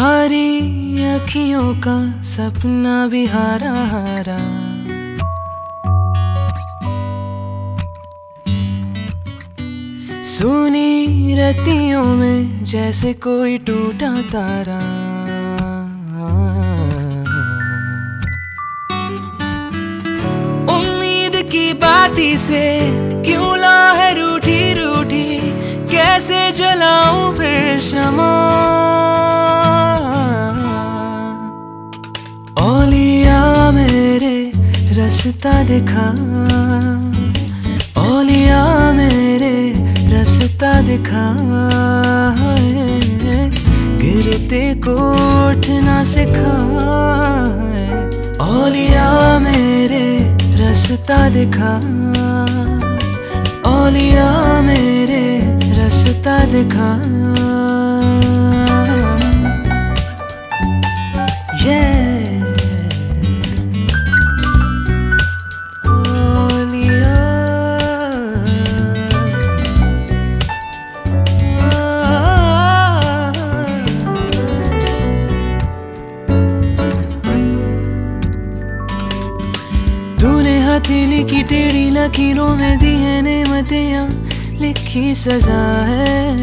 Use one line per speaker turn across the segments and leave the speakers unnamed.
तुम्हारी अखियों का सपना भी हारा हारा। सुनी रतियों में जैसे कोई टूटा तारा। उम्मीद की बाती से क्यों ला है रूठी रूठी कैसे जलाऊं फिर शमा? ओलिया मेरे रास्ता दिखा। ओलिया मेरे रास्ता दिखा। गिरते को उठना सिखा। ओलिया मेरे रास्ता दिखा। ओलिया मेरे रास्ता दिखा। तूने की टेढ़ी लकीरों में दी है नेमतियाँ, लिखी सजा है।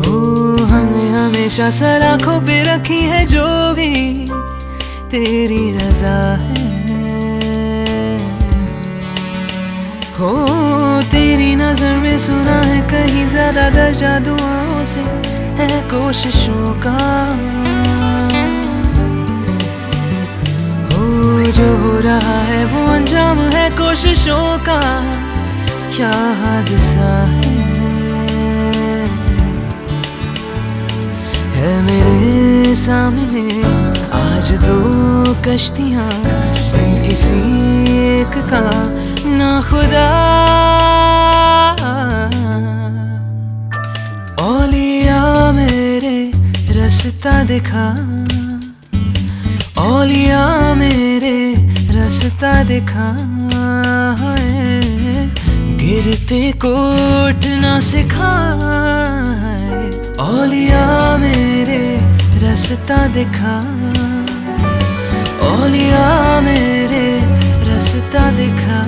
हो हमने हमेशा सर आँखों पे रखी है जो भी तेरी रजा है। हो तेरी नज़र में सुना है कहीं ज़्यादा दर्जा दुआओं से है कोशिशों का। जो हो रहा है वो अंजाम है कोशिशों का। क्या हादसा है? है मेरे सामने आज दो कश्तियाँ बिन किसी एक का ना खुदा। ओलिया मेरे रास्ता दिखा। ओलिया रास्ता दिखा गिरते को उठना है ओलिया मेरे रास्ता दिखा। ओलिया मेरे रास्ता दिखा।